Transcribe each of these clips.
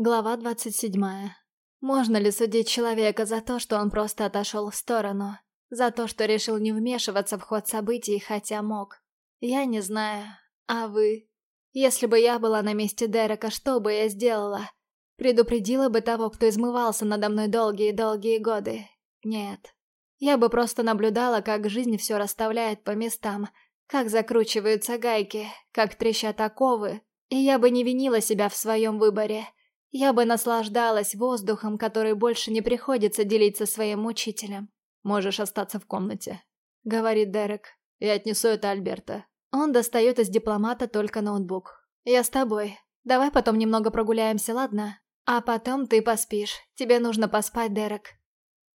Глава 27. Можно ли судить человека за то, что он просто отошел в сторону? За то, что решил не вмешиваться в ход событий, хотя мог? Я не знаю. А вы? Если бы я была на месте Дерека, что бы я сделала? Предупредила бы того, кто измывался надо мной долгие-долгие годы? Нет. Я бы просто наблюдала, как жизнь все расставляет по местам, как закручиваются гайки, как трещат оковы, и я бы не винила себя в своем выборе. Я бы наслаждалась воздухом, который больше не приходится делить со своим учителем. «Можешь остаться в комнате», — говорит Дерек. «Я отнесу это Альберта». Он достает из дипломата только ноутбук. «Я с тобой. Давай потом немного прогуляемся, ладно? А потом ты поспишь. Тебе нужно поспать, Дерек».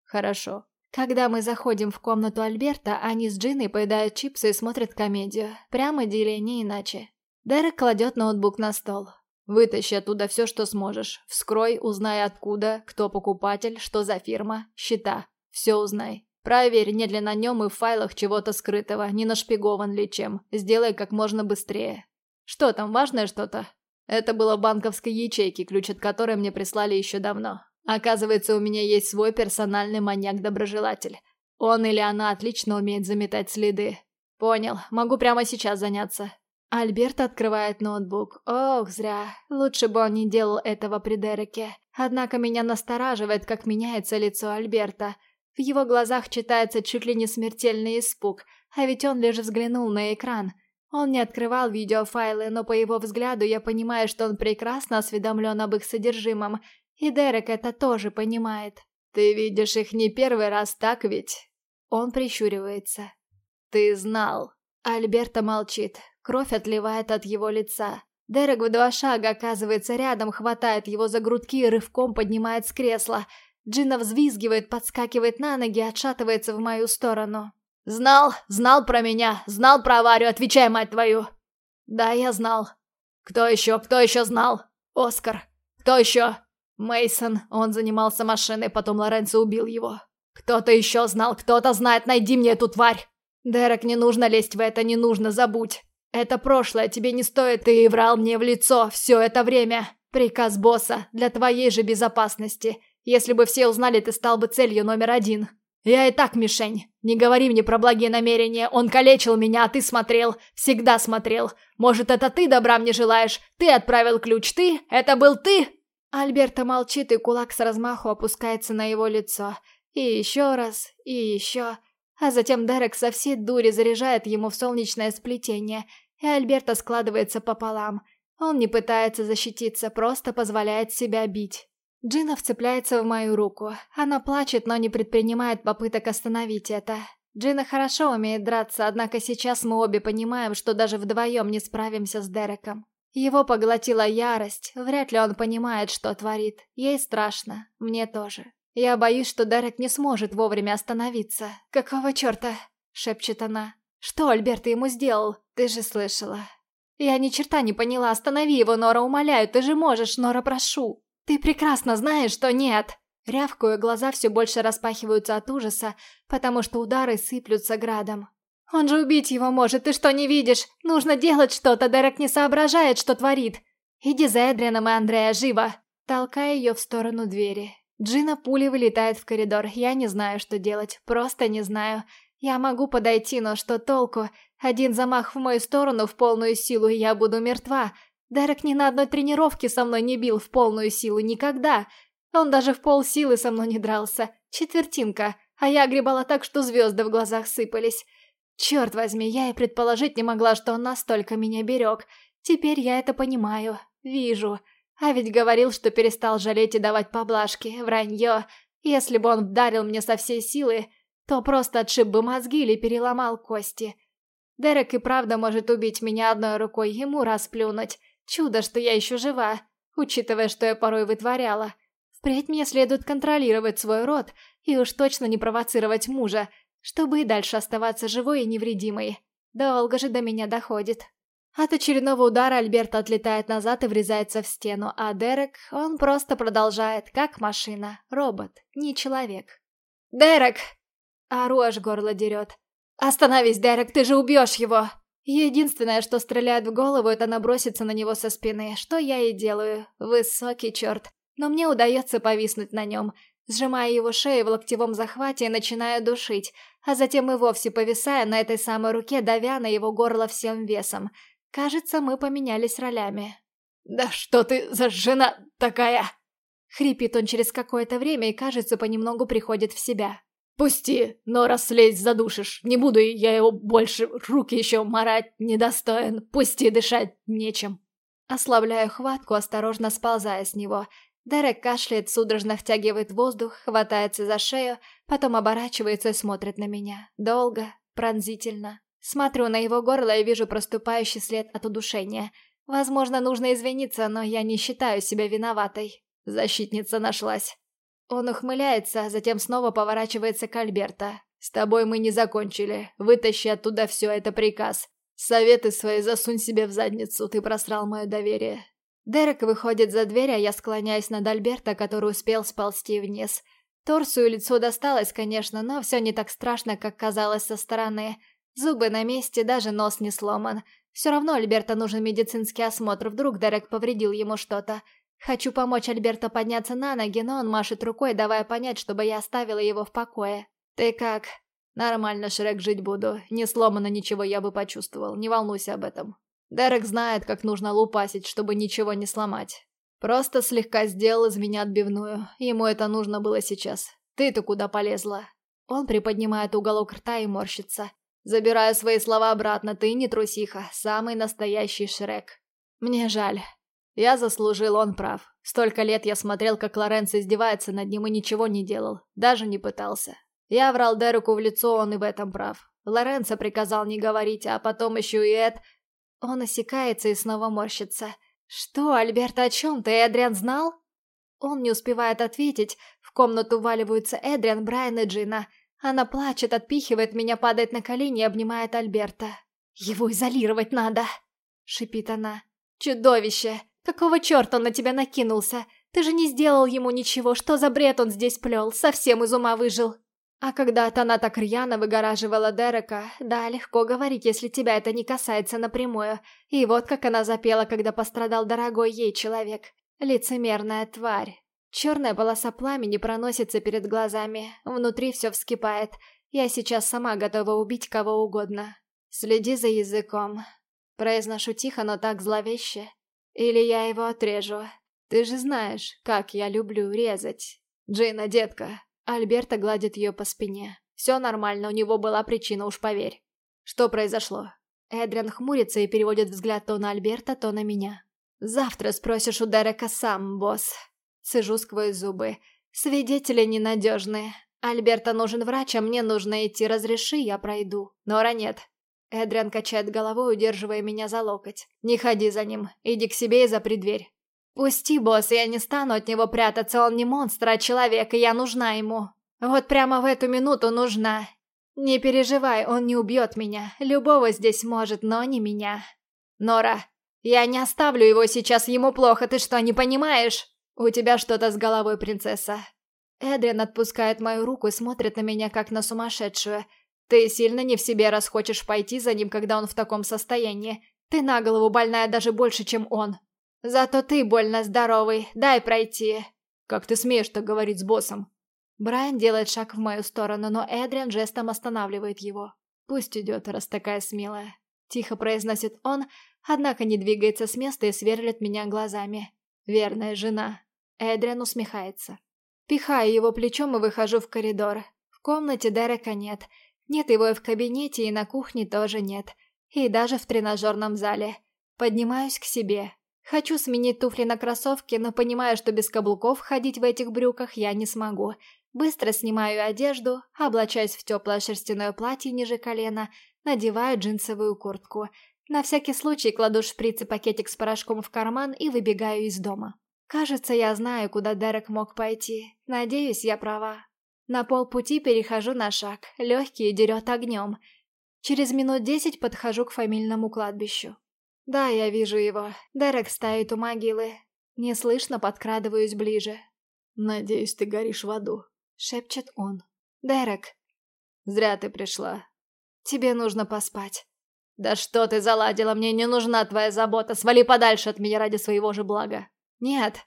«Хорошо». Когда мы заходим в комнату Альберта, они с Джиной поедают чипсы и смотрят комедию. Прямо деле не иначе. Дерек кладет ноутбук на стол. Вытащи оттуда все, что сможешь. Вскрой, узнай откуда, кто покупатель, что за фирма, счета. Все узнай. Проверь, нет ли на нем и в файлах чего-то скрытого, не нашпигован ли чем. Сделай как можно быстрее. Что там, важное что-то? Это было в банковской ячейке, ключ от которой мне прислали еще давно. Оказывается, у меня есть свой персональный маньяк-доброжелатель. Он или она отлично умеет заметать следы. Понял, могу прямо сейчас заняться. Альберт открывает ноутбук. Ох, зря. Лучше бы он не делал этого при Дереке. Однако меня настораживает, как меняется лицо Альберта. В его глазах читается чуть ли не смертельный испуг, а ведь он лишь взглянул на экран. Он не открывал видеофайлы, но по его взгляду я понимаю, что он прекрасно осведомлен об их содержимом, и Дерек это тоже понимает. «Ты видишь их не первый раз, так ведь?» Он прищуривается. «Ты знал». Альберта молчит. Кровь отливает от его лица. Дерек в два шага оказывается рядом, хватает его за грудки и рывком поднимает с кресла. Джина взвизгивает, подскакивает на ноги, отшатывается в мою сторону. «Знал? Знал про меня? Знал про аварию? Отвечай, мать твою!» «Да, я знал». «Кто еще? Кто еще знал?» «Оскар». «Кто еще?» Мейсон. Он занимался машиной, потом Лоренцо убил его. «Кто-то еще знал? Кто-то знает? Найди мне эту тварь!» «Дерек, не нужно лезть в это, не нужно, забудь!» Это прошлое, тебе не стоит, ты врал мне в лицо все это время. Приказ босса, для твоей же безопасности. Если бы все узнали, ты стал бы целью номер один. Я и так мишень. Не говори мне про благие намерения. Он калечил меня, а ты смотрел. Всегда смотрел. Может, это ты добра мне желаешь? Ты отправил ключ, ты? Это был ты? Альберта молчит, и кулак с размаху опускается на его лицо. И еще раз, и еще. А затем Дерек со всей дури заряжает ему в солнечное сплетение – и Альберта складывается пополам. Он не пытается защититься, просто позволяет себя бить. Джина вцепляется в мою руку. Она плачет, но не предпринимает попыток остановить это. Джина хорошо умеет драться, однако сейчас мы обе понимаем, что даже вдвоем не справимся с Дереком. Его поглотила ярость, вряд ли он понимает, что творит. Ей страшно, мне тоже. Я боюсь, что Дерек не сможет вовремя остановиться. «Какого черта?» — шепчет она. «Что Альберт ему сделал? Ты же слышала». «Я ни черта не поняла, останови его, Нора, умоляю, ты же можешь, Нора, прошу». «Ты прекрасно знаешь, что нет!» Рявкую, глаза все больше распахиваются от ужаса, потому что удары сыплются градом. «Он же убить его может, ты что, не видишь? Нужно делать что-то, Дерек не соображает, что творит. Иди за Эдрианом и Андрея, живо!» Толкая ее в сторону двери. Джина пулей вылетает в коридор, я не знаю, что делать, просто не знаю. Я могу подойти, но что толку? Один замах в мою сторону в полную силу, и я буду мертва. Дерек ни на одной тренировке со мной не бил в полную силу никогда. Он даже в полсилы со мной не дрался. Четвертинка. А я огребала так, что звезды в глазах сыпались. Черт возьми, я и предположить не могла, что он настолько меня берег. Теперь я это понимаю. Вижу. А ведь говорил, что перестал жалеть и давать поблажки. Вранье. Если бы он вдарил мне со всей силы, то просто отшиб бы мозги или переломал кости. Дерек и правда может убить меня одной рукой, ему расплюнуть. Чудо, что я еще жива, учитывая, что я порой вытворяла. Впредь мне следует контролировать свой род и уж точно не провоцировать мужа, чтобы и дальше оставаться живой и невредимой. Долго же до меня доходит. От очередного удара Альберт отлетает назад и врезается в стену, а Дерек, он просто продолжает, как машина, робот, не человек. «Дерек!» Ору аж горло дерет. «Остановись, Дерек, ты же убьешь его!» Единственное, что стреляет в голову, это наброситься на него со спины, что я и делаю. Высокий черт. Но мне удается повиснуть на нем, сжимая его шею в локтевом захвате и начиная душить, а затем и вовсе повисая на этой самой руке, давя на его горло всем весом. Кажется, мы поменялись ролями. «Да что ты за жена такая?» Хрипит он через какое-то время и, кажется, понемногу приходит в себя. «Пусти, но раз лезть задушишь, не буду я его больше руки еще марать недостоин, пусти дышать нечем». Ослабляю хватку, осторожно сползая с него. Дерек кашляет, судорожно втягивает воздух, хватается за шею, потом оборачивается и смотрит на меня. Долго, пронзительно. Смотрю на его горло и вижу проступающий след от удушения. Возможно, нужно извиниться, но я не считаю себя виноватой. Защитница нашлась. Он ухмыляется, а затем снова поворачивается к Альберта. «С тобой мы не закончили. Вытащи оттуда все, это приказ. Советы свои засунь себе в задницу, ты просрал мое доверие». Дерек выходит за дверь, а я склоняюсь над Альберта, который успел сползти вниз. Торсу и лицу досталось, конечно, но все не так страшно, как казалось со стороны. Зубы на месте, даже нос не сломан. Все равно Альберта нужен медицинский осмотр, вдруг Дерек повредил ему что-то. Хочу помочь Альберту подняться на ноги, но он машет рукой, давая понять, чтобы я оставила его в покое. «Ты как?» «Нормально, Шрек, жить буду. Не сломано ничего я бы почувствовал, не волнуйся об этом. Дерек знает, как нужно лупасить, чтобы ничего не сломать. Просто слегка сделал из меня отбивную. Ему это нужно было сейчас. Ты-то куда полезла?» Он приподнимает уголок рта и морщится. Забираю свои слова обратно, ты не трусиха, самый настоящий Шрек. Мне жаль. Я заслужил, он прав. Столько лет я смотрел, как Лоренцо издевается над ним и ничего не делал. Даже не пытался. Я врал Дереку в лицо, он и в этом прав. Лоренцо приказал не говорить, а потом еще и Эд... Он осекается и снова морщится. «Что, Альберт, о чем ты? Эдриан знал?» Он не успевает ответить. В комнату валиваются Эдриан, Брайан и Джина. Она плачет, отпихивает меня, падает на колени и обнимает Альберта. «Его изолировать надо!» — шипит она. «Чудовище! Какого черта он на тебя накинулся? Ты же не сделал ему ничего, что за бред он здесь плел, совсем из ума выжил. А когда-то она так рьяно выгораживала Дерека, да, легко говорить, если тебя это не касается напрямую. И вот как она запела, когда пострадал дорогой ей человек. Лицемерная тварь. Черная полоса пламени проносится перед глазами, внутри все вскипает. Я сейчас сама готова убить кого угодно. Следи за языком. Произношу тихо, но так зловеще. Или я его отрежу. Ты же знаешь, как я люблю резать. Джина, детка. Альберта гладит ее по спине. Все нормально, у него была причина, уж поверь. Что произошло? Эдриан хмурится и переводит взгляд то на Альберта, то на меня. Завтра спросишь у Дерека сам, босс. Сижу сквозь зубы. Свидетели ненадежные. Альберта нужен врач, а мне нужно идти, разреши, я пройду. Нора нет. Эдриан качает головой, удерживая меня за локоть. «Не ходи за ним. Иди к себе и запри дверь». «Пусти, босс, я не стану от него прятаться, он не монстр, а человек, и я нужна ему. Вот прямо в эту минуту нужна. Не переживай, он не убьет меня. Любого здесь может, но не меня. Нора, я не оставлю его сейчас, ему плохо, ты что, не понимаешь? У тебя что-то с головой, принцесса». Эдриан отпускает мою руку и смотрит на меня, как на сумасшедшую. Ты сильно не в себе, раз хочешь пойти за ним, когда он в таком состоянии. Ты на голову больная даже больше, чем он. Зато ты больно здоровый, дай пройти. Как ты смеешь так говорить с боссом? Брайан делает шаг в мою сторону, но Эдриан жестом останавливает его. Пусть идет, раз такая смелая. Тихо произносит он, однако не двигается с места и сверлит меня глазами. Верная жена. Эдриан усмехается. Пихаю его плечом и выхожу в коридор. В комнате Дерека нет, нет его и в кабинете, и на кухне тоже нет. И даже в тренажерном зале. Поднимаюсь к себе. Хочу сменить туфли на кроссовки, но понимаю, что без каблуков ходить в этих брюках я не смогу. Быстро снимаю одежду, облачаюсь в теплое шерстяное платье ниже колена, надеваю джинсовую куртку. На всякий случай кладу шприц и пакетик с порошком в карман и выбегаю из дома. Кажется, я знаю, куда Дерек мог пойти. Надеюсь, я права. На полпути перехожу на шаг, легкий дерет огнем. Через минут десять подхожу к фамильному кладбищу. Да, я вижу его. Дерек стоит у могилы. Неслышно подкрадываюсь ближе. «Надеюсь, ты горишь в аду», — шепчет он. «Дерек». «Зря ты пришла». «Тебе нужно поспать». «Да что ты заладила, мне не нужна твоя забота, свали подальше от меня ради своего же блага». «Нет,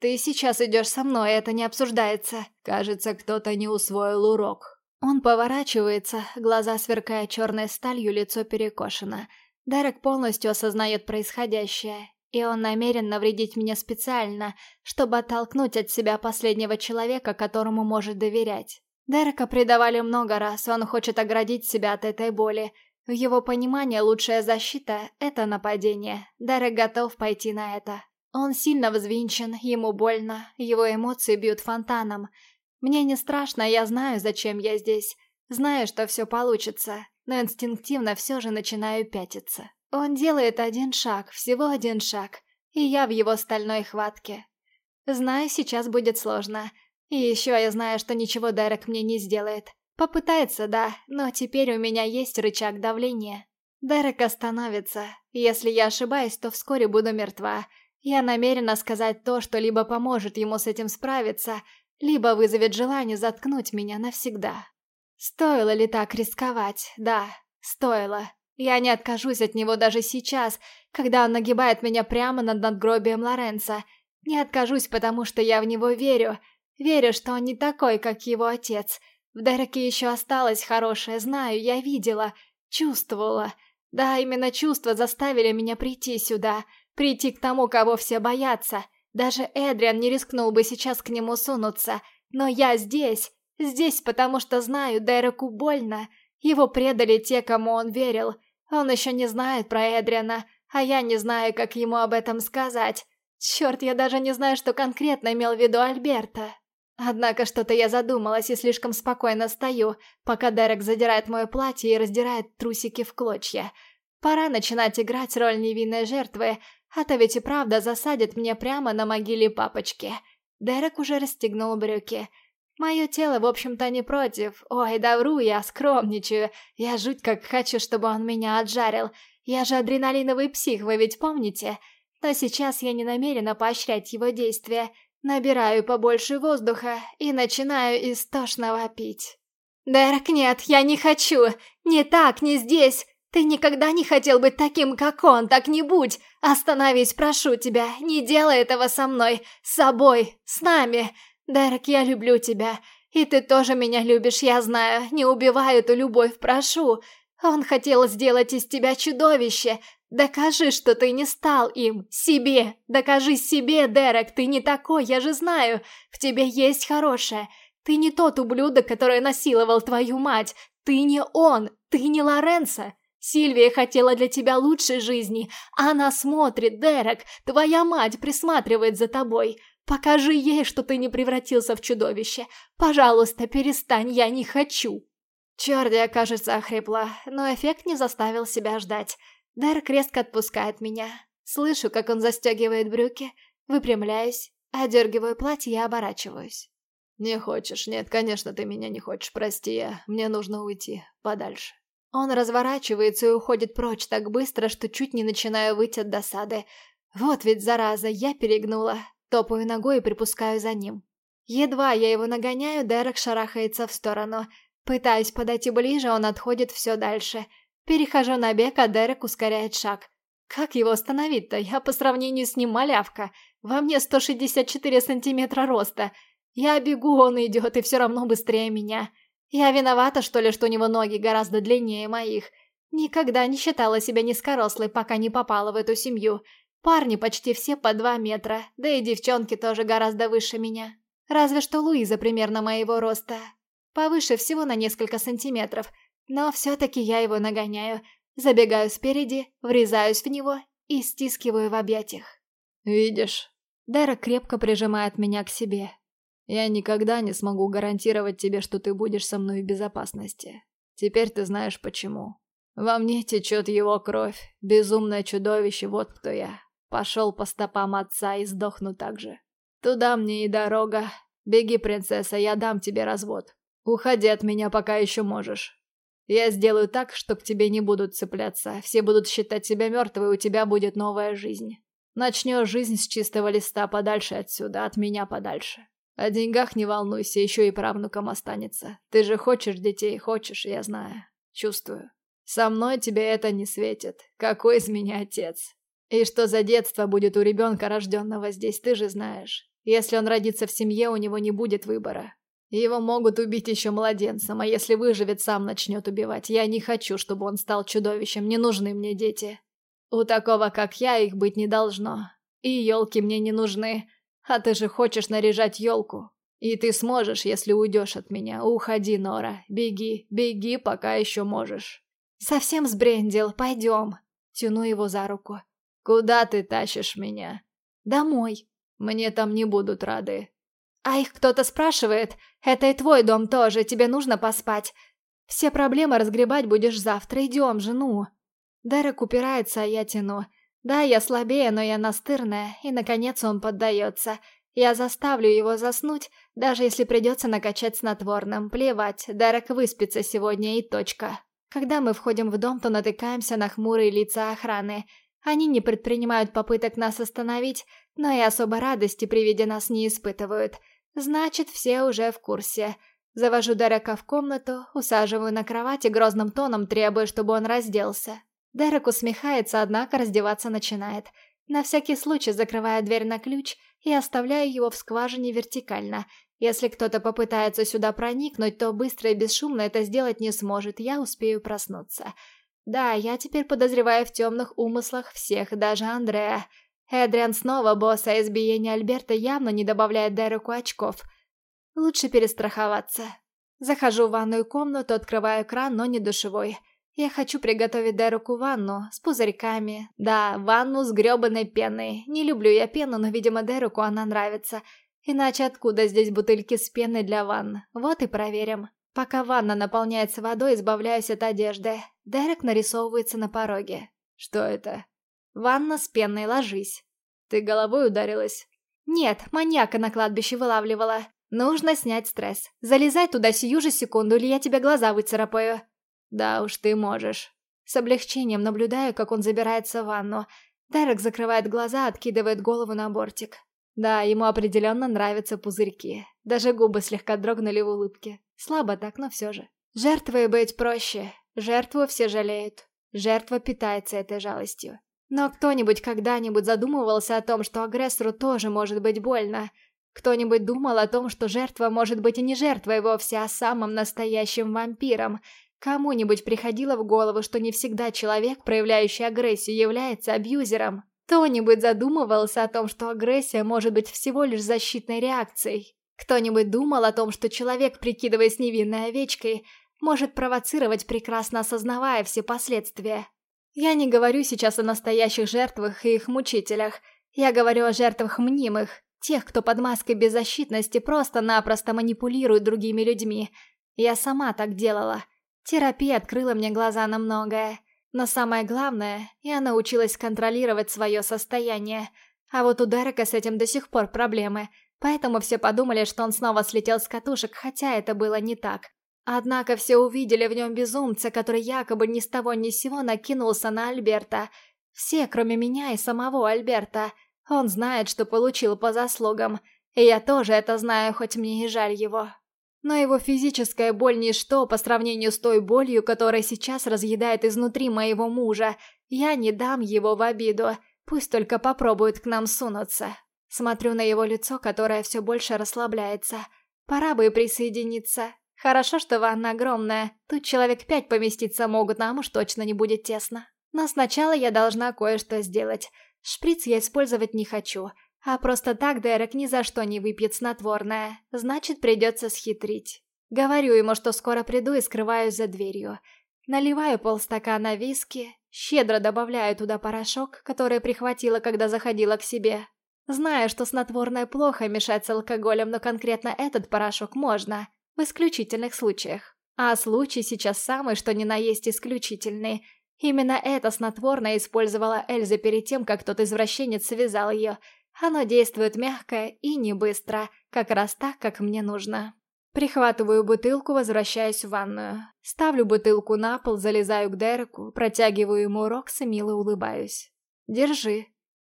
ты сейчас идешь со мной, это не обсуждается». Кажется, кто-то не усвоил урок. Он поворачивается, глаза сверкая черной сталью, лицо перекошено. Дерек полностью осознает происходящее, и он намерен навредить мне специально, чтобы оттолкнуть от себя последнего человека, которому может доверять. Дерека предавали много раз, он хочет оградить себя от этой боли. В его понимании лучшая защита — это нападение. Дерек готов пойти на это. Он сильно взвинчен, ему больно, его эмоции бьют фонтаном — мне не страшно, я знаю, зачем я здесь. Знаю, что все получится, но инстинктивно все же начинаю пятиться. Он делает один шаг, всего один шаг, и я в его стальной хватке. Знаю, сейчас будет сложно. И еще я знаю, что ничего Дерек мне не сделает. Попытается, да, но теперь у меня есть рычаг давления. Дерек остановится. Если я ошибаюсь, то вскоре буду мертва. Я намерена сказать то, что либо поможет ему с этим справиться, либо вызовет желание заткнуть меня навсегда. Стоило ли так рисковать? Да, стоило. Я не откажусь от него даже сейчас, когда он нагибает меня прямо над надгробием Лоренца. Не откажусь, потому что я в него верю. Верю, что он не такой, как его отец. В Дереке еще осталось хорошее, знаю, я видела, чувствовала. Да, именно чувства заставили меня прийти сюда, прийти к тому, кого все боятся. Даже Эдриан не рискнул бы сейчас к нему сунуться. Но я здесь. Здесь, потому что знаю, Дереку больно. Его предали те, кому он верил. Он еще не знает про Эдриана, а я не знаю, как ему об этом сказать. Черт, я даже не знаю, что конкретно имел в виду Альберта. Однако что-то я задумалась и слишком спокойно стою, пока Дерек задирает мое платье и раздирает трусики в клочья. Пора начинать играть роль невинной жертвы, а то ведь и правда засадит мне прямо на могиле папочки. Дерек уже расстегнул брюки. Мое тело, в общем-то, не против. Ой, да вру я, скромничаю. Я жуть как хочу, чтобы он меня отжарил. Я же адреналиновый псих, вы ведь помните? Но сейчас я не намерена поощрять его действия. Набираю побольше воздуха и начинаю истошно вопить. «Дерек, нет, я не хочу! Не так, не здесь! Ты никогда не хотел быть таким, как он, так не будь. Остановись, прошу тебя, не делай этого со мной, с собой, с нами. Дерек, я люблю тебя. И ты тоже меня любишь, я знаю. Не убивай эту любовь, прошу. Он хотел сделать из тебя чудовище. Докажи, что ты не стал им. Себе. Докажи себе, Дерек, ты не такой, я же знаю. В тебе есть хорошее. Ты не тот ублюдок, который насиловал твою мать. Ты не он. Ты не Лоренцо. Сильвия хотела для тебя лучшей жизни. Она смотрит, Дерек, твоя мать присматривает за тобой. Покажи ей, что ты не превратился в чудовище. Пожалуйста, перестань, я не хочу. Я, кажется, охрипла, но эффект не заставил себя ждать. Дерек резко отпускает меня. Слышу, как он застегивает брюки, выпрямляюсь, одергиваю платье и оборачиваюсь. «Не хочешь? Нет, конечно, ты меня не хочешь, прости я. Мне нужно уйти подальше». Он разворачивается и уходит прочь так быстро, что чуть не начинаю выйти от досады. Вот ведь, зараза, я перегнула. Топаю ногой и припускаю за ним. Едва я его нагоняю, Дерек шарахается в сторону. Пытаюсь подойти ближе, он отходит все дальше. Перехожу на бег, а Дерек ускоряет шаг. Как его остановить-то? Я по сравнению с ним малявка. Во мне 164 сантиметра роста. Я бегу, он идет, и все равно быстрее меня. Я виновата, что ли, что у него ноги гораздо длиннее моих. Никогда не считала себя низкорослой, пока не попала в эту семью. Парни почти все по два метра, да и девчонки тоже гораздо выше меня. Разве что Луиза примерно моего роста. Повыше всего на несколько сантиметров, но все-таки я его нагоняю. Забегаю спереди, врезаюсь в него и стискиваю в объятиях. «Видишь?» Дерек крепко прижимает меня к себе. Я никогда не смогу гарантировать тебе, что ты будешь со мной в безопасности. Теперь ты знаешь почему. Во мне течет его кровь. Безумное чудовище, вот кто я. Пошел по стопам отца и сдохну так же. Туда мне и дорога. Беги, принцесса, я дам тебе развод. Уходи от меня, пока еще можешь. Я сделаю так, что к тебе не будут цепляться. Все будут считать тебя мертвой, у тебя будет новая жизнь. Начнешь жизнь с чистого листа подальше отсюда, от меня подальше. О деньгах не волнуйся, еще и правнукам останется. Ты же хочешь детей, хочешь, я знаю. Чувствую. Со мной тебе это не светит. Какой из меня отец? И что за детство будет у ребенка, рожденного здесь, ты же знаешь. Если он родится в семье, у него не будет выбора. Его могут убить еще младенцем, а если выживет, сам начнет убивать. Я не хочу, чтобы он стал чудовищем, не нужны мне дети. У такого, как я, их быть не должно. И елки мне не нужны. А ты же хочешь наряжать елку. И ты сможешь, если уйдешь от меня. Уходи, Нора. Беги, беги, пока еще можешь. Совсем сбрендил, пойдем. Тяну его за руку. Куда ты тащишь меня? Домой. Мне там не будут рады. А их кто-то спрашивает. Это и твой дом тоже, тебе нужно поспать. Все проблемы разгребать будешь завтра, идем, жену. Дерек упирается, а я тяну. Да, я слабее, но я настырная, и наконец он поддается. Я заставлю его заснуть, даже если придется накачать снотворным. Плевать, Дерек выспится сегодня и точка. Когда мы входим в дом, то натыкаемся на хмурые лица охраны. Они не предпринимают попыток нас остановить, но и особо радости при виде нас не испытывают. Значит, все уже в курсе. Завожу Дерека в комнату, усаживаю на кровать и грозным тоном требую, чтобы он разделся. Дерек усмехается, однако раздеваться начинает. На всякий случай закрываю дверь на ключ и оставляю его в скважине вертикально. Если кто-то попытается сюда проникнуть, то быстро и бесшумно это сделать не сможет, я успею проснуться. Да, я теперь подозреваю в темных умыслах всех, даже Андрея. Эдриан снова босс, а избиение Альберта явно не добавляет Дереку очков. Лучше перестраховаться. Захожу в ванную комнату, открываю кран, но не душевой. Я хочу приготовить Дереку ванну с пузырьками. Да, ванну с гребаной пеной. Не люблю я пену, но, видимо, Дереку она нравится. Иначе откуда здесь бутыльки с пеной для ванн? Вот и проверим. Пока ванна наполняется водой, избавляюсь от одежды. Дерек нарисовывается на пороге. Что это? Ванна с пеной, ложись. Ты головой ударилась? Нет, маньяка на кладбище вылавливала. Нужно снять стресс. Залезай туда сию же секунду, или я тебе глаза выцарапаю. Да уж, ты можешь. С облегчением наблюдаю, как он забирается в ванну. Дерек закрывает глаза, откидывает голову на бортик. Да, ему определенно нравятся пузырьки. Даже губы слегка дрогнули в улыбке. Слабо так, но все же. Жертвой быть проще. Жертву все жалеют. Жертва питается этой жалостью. Но кто-нибудь когда-нибудь задумывался о том, что агрессору тоже может быть больно? Кто-нибудь думал о том, что жертва может быть и не жертвой вовсе, а самым настоящим вампиром? Кому-нибудь приходило в голову, что не всегда человек, проявляющий агрессию, является абьюзером? Кто-нибудь задумывался о том, что агрессия может быть всего лишь защитной реакцией? Кто-нибудь думал о том, что человек, прикидываясь невинной овечкой, может провоцировать, прекрасно осознавая все последствия? Я не говорю сейчас о настоящих жертвах и их мучителях. Я говорю о жертвах мнимых, тех, кто под маской беззащитности просто-напросто манипулирует другими людьми. Я сама так делала. Терапия открыла мне глаза на многое. Но самое главное, я научилась контролировать свое состояние. А вот у Дерека с этим до сих пор проблемы, поэтому все подумали, что он снова слетел с катушек, хотя это было не так. Однако все увидели в нем безумца, который якобы ни с того ни с сего накинулся на Альберта. Все, кроме меня и самого Альберта. Он знает, что получил по заслугам. И я тоже это знаю, хоть мне и жаль его. Но его физическая боль ничто по сравнению с той болью, которая сейчас разъедает изнутри моего мужа. Я не дам его в обиду. Пусть только попробует к нам сунуться. Смотрю на его лицо, которое все больше расслабляется. Пора бы присоединиться. Хорошо, что ванна огромная. Тут человек пять поместиться могут, нам уж точно не будет тесно. Но сначала я должна кое-что сделать. Шприц я использовать не хочу. А просто так Дерек ни за что не выпьет снотворное. Значит, придется схитрить. Говорю ему, что скоро приду и скрываюсь за дверью. Наливаю полстакана виски, щедро добавляю туда порошок, который прихватила, когда заходила к себе. Знаю, что снотворное плохо мешать с алкоголем, но конкретно этот порошок можно. В исключительных случаях. А случай сейчас самый, что ни на есть исключительный. Именно это снотворное использовала Эльза перед тем, как тот извращенец связал ее. Оно действует мягко и не быстро, как раз так, как мне нужно. Прихватываю бутылку, возвращаюсь в ванную. Ставлю бутылку на пол, залезаю к Дереку, протягиваю ему Рокс и мило улыбаюсь. «Держи».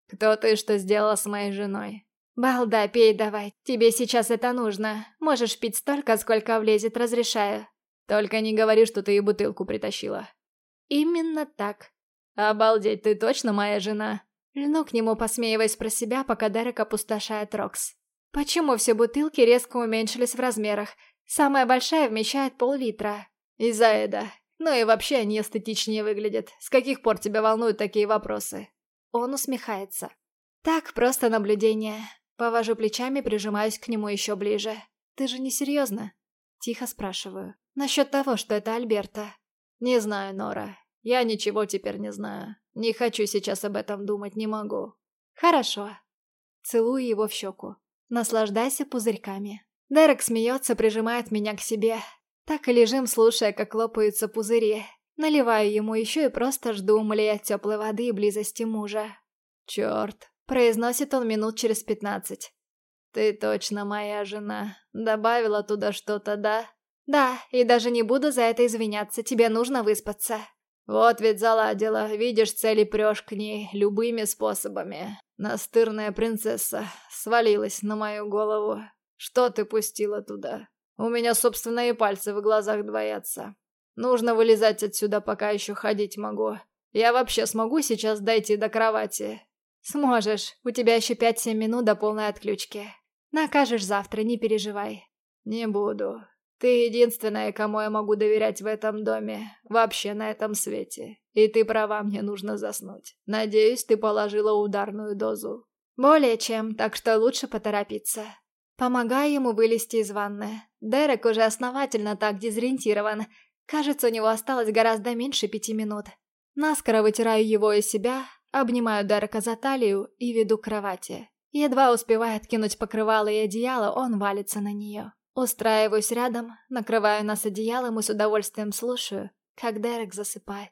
«Кто ты, что сделала с моей женой?» «Балда, пей давай, тебе сейчас это нужно. Можешь пить столько, сколько влезет, разрешаю». «Только не говори, что ты и бутылку притащила». Именно так. Обалдеть, ты точно моя жена? Льну к нему, посмеиваясь про себя, пока Дерек опустошает Рокс. Почему все бутылки резко уменьшились в размерах? Самая большая вмещает пол-литра. Из-за Эда. Ну и вообще они эстетичнее выглядят. С каких пор тебя волнуют такие вопросы? Он усмехается. Так, просто наблюдение. Повожу плечами, прижимаюсь к нему еще ближе. Ты же не серьезно? Тихо спрашиваю. Насчет того, что это Альберта. Не знаю, Нора. Я ничего теперь не знаю. Не хочу сейчас об этом думать, не могу. Хорошо. Целую его в щеку. Наслаждайся пузырьками. Дерек смеется, прижимает меня к себе. Так и лежим, слушая, как лопаются пузыри. Наливаю ему еще и просто жду, млея от теплой воды и близости мужа. «Черт!» — произносит он минут через пятнадцать. «Ты точно моя жена. Добавила туда что-то, да?» «Да, и даже не буду за это извиняться. Тебе нужно выспаться». «Вот ведь заладила. Видишь, цели прешь к ней любыми способами. Настырная принцесса свалилась на мою голову. Что ты пустила туда? У меня собственные пальцы в глазах двоятся. Нужно вылезать отсюда, пока еще ходить могу. Я вообще смогу сейчас дойти до кровати?» «Сможешь. У тебя еще пять-семь минут до полной отключки. Накажешь завтра, не переживай». «Не буду. Ты единственная, кому я могу доверять в этом доме, вообще на этом свете. И ты права, мне нужно заснуть. Надеюсь, ты положила ударную дозу». «Более чем, так что лучше поторопиться». Помогаю ему вылезти из ванны. Дерек уже основательно так дезориентирован. Кажется, у него осталось гораздо меньше пяти минут. Наскоро вытираю его из себя, обнимаю Дерека за талию и веду к кровати. Едва успевает кинуть покрывало и одеяло, он валится на нее. Устраиваюсь рядом, накрываю нас одеялом и с удовольствием слушаю, как Дерек засыпает.